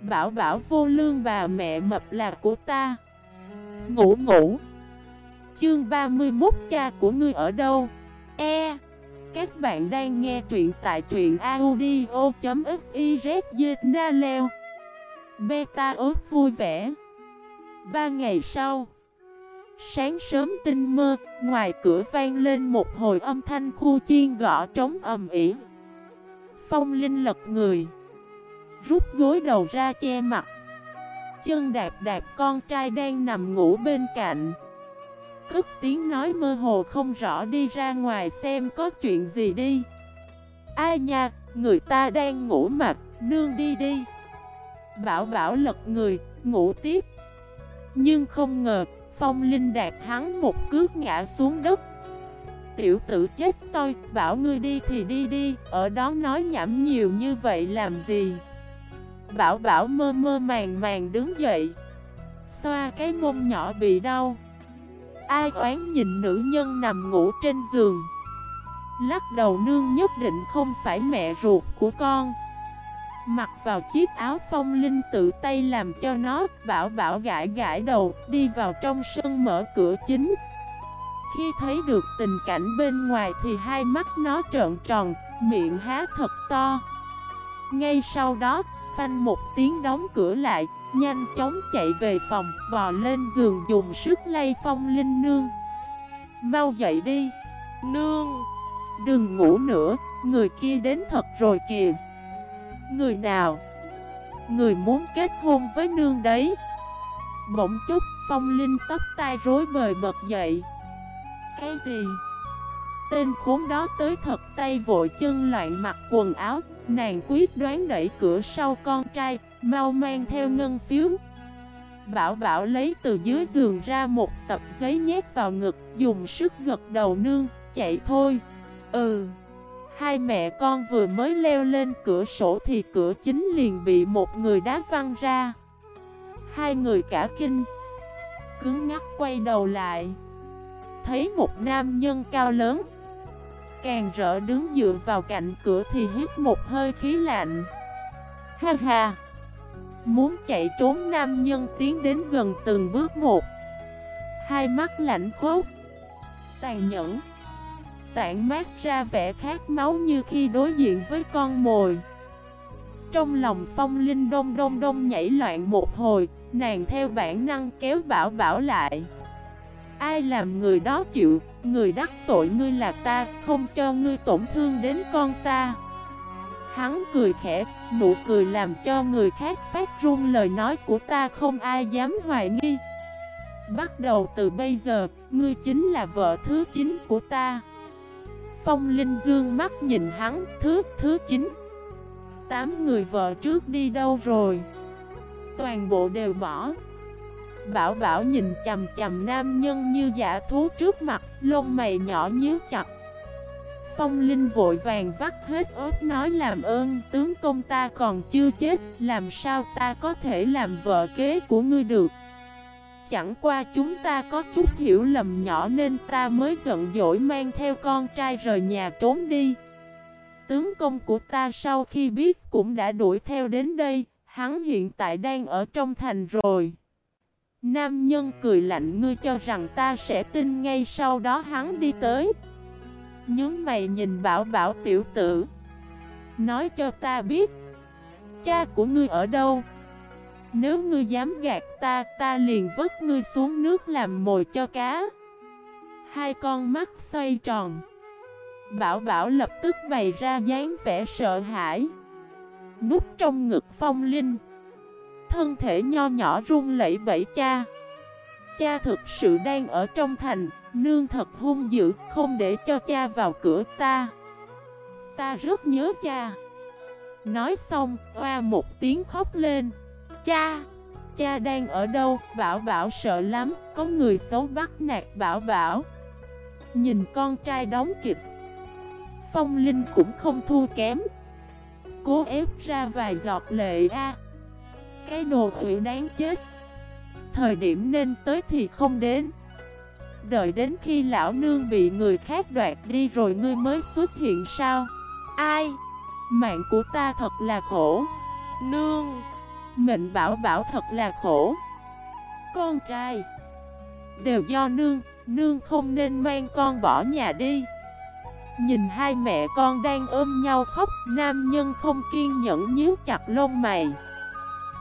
Bảo bảo vô lương bà mẹ mập là của ta. Ngủ ngủ. Chương 31 cha của ngươi ở đâu? E. Các bạn đang nghe truyện tại truyện audio.xyz Na leo. Beta ớt vui vẻ. Ba ngày sau Sáng sớm tinh mơ Ngoài cửa vang lên một hồi âm thanh khu chiên gõ trống ầm ỉ Phong Linh lật người Rút gối đầu ra che mặt. Chân đạp đạp con trai đang nằm ngủ bên cạnh. Cất tiếng nói mơ hồ không rõ đi ra ngoài xem có chuyện gì đi. Ai nha, người ta đang ngủ mặt, nương đi đi. Bảo bảo lật người, ngủ tiếp. Nhưng không ngờ, phong linh đạt hắn một cước ngã xuống đất. Tiểu tử chết tôi, bảo ngươi đi thì đi đi, ở đó nói nhảm nhiều như vậy làm gì? Bảo bảo mơ mơ màng màng đứng dậy. Xoa cái mông nhỏ bị đau. Ai oán nhìn nữ nhân nằm ngủ trên giường. Lắc đầu nương nhất định không phải mẹ ruột của con. Mặc vào chiếc áo phong linh tự tay làm cho nó. Bảo bảo gãi gãi đầu, Đi vào trong sân mở cửa chính. Khi thấy được tình cảnh bên ngoài Thì hai mắt nó trợn tròn, Miệng há thật to. Ngay sau đó Phanh một tiếng đóng cửa lại Nhanh chóng chạy về phòng Bò lên giường dùng sức lay phong linh nương. Mau dậy đi. Nương! Đừng ngủ nữa Người kia đến thật rồi kìa. Người nào? Người muốn kết hôn với nương đấy. Bỗng chốc Phong Linh tóc tai rối bời bật dậy. Cái gì? Tên khốn đó tới thật tay vội chân loạn mặc quần áo Nàng quyết đoán đẩy cửa sau con trai, Mau mang theo ngân phiếu. Bảo bảo lấy từ dưới giường ra một tập giấy nhét vào ngực, Dùng sức gật đầu nương, Chạy thôi. Ừ. Hai mẹ con vừa mới leo lên cửa sổ Thì cửa chính liền bị một người đá văng ra. Hai người cả kinh, Cứng ngắc quay đầu lại. Thấy một nam nhân cao lớn Càng rỡ đứng dựa vào cạnh cửa thì hít một hơi khí lạnh. Ha ha. Muốn chạy trốn nam nhân tiến đến gần từng bước một. Hai mắt lạnh khốc Tàn nhẫn. Tản mát ra vẻ khát máu như khi đối diện với con mồi. Trong lòng phong linh đông đông đông nhảy loạn một hồi, Nàng theo bản năng kéo bảo bảo lại. Ai làm người đó chịu Người đắc tội ngươi là ta Không cho ngươi tổn thương đến con ta. Hắn cười khẽ, nụ cười làm cho người khác phát run lời nói của ta không ai dám hoài nghi. Bắt đầu từ bây giờ, ngươi chính là vợ thứ 9 của ta. Phong Linh Dương mắt nhìn hắn, thứ thứ 9 Tám người vợ trước đi đâu rồi? Toàn bộ đều bỏ. Bảo bảo nhìn chầm chầm nam nhân như giả thú trước mặt, Lông mày nhỏ nhíu chặt. Phong Linh vội vàng vắt hết ớt nói làm ơn, Tướng công ta còn chưa chết, Làm sao ta có thể làm vợ kế của ngươi được? Chẳng qua chúng ta có chút hiểu lầm nhỏ Nên ta mới giận dỗi mang theo con trai rời nhà trốn đi. Tướng công của ta sau khi biết cũng đã đuổi theo đến đây, Hắn hiện tại đang ở trong thành rồi. Nam nhân cười lạnh, ngươi cho rằng ta sẽ tin ngay sau đó hắn đi tới. Nhướng mày nhìn bảo bảo tiểu tử. Nói cho ta biết, Cha của ngươi ở đâu? Nếu ngươi dám gạt ta Ta liền vứt ngươi xuống nước làm mồi cho cá. Hai con mắt xoay tròn. Bảo bảo lập tức bày ra dáng vẻ sợ hãi. Núp trong ngực phong linh. Thân thể nho nhỏ run lẩy bẩy, cha Cha thực sự đang ở trong thành, Nương thật hung dữ, Không để cho cha vào cửa ta. Ta rất nhớ cha. Nói xong, Oa một tiếng khóc lên. Cha Cha đang ở đâu? Bảo bảo sợ lắm, Có người xấu bắt nạt, bảo bảo. Nhìn con trai đóng kịch, Phong Linh cũng không thua kém. Cố ép ra vài giọt lệ a cái đồ quỷ đáng chết. Thời điểm nên tới thì không đến. Đợi đến khi lão nương bị người khác đoạt đi rồi ngươi mới xuất hiện sao? Ai? Mạng của ta thật là khổ. Nương! Mệnh bảo bảo thật là khổ. Con trai! Đều do nương. Nương không nên mang con bỏ nhà đi. Nhìn hai mẹ con đang ôm nhau khóc, Nam nhân không kiên nhẫn nhíu chặt lông mày.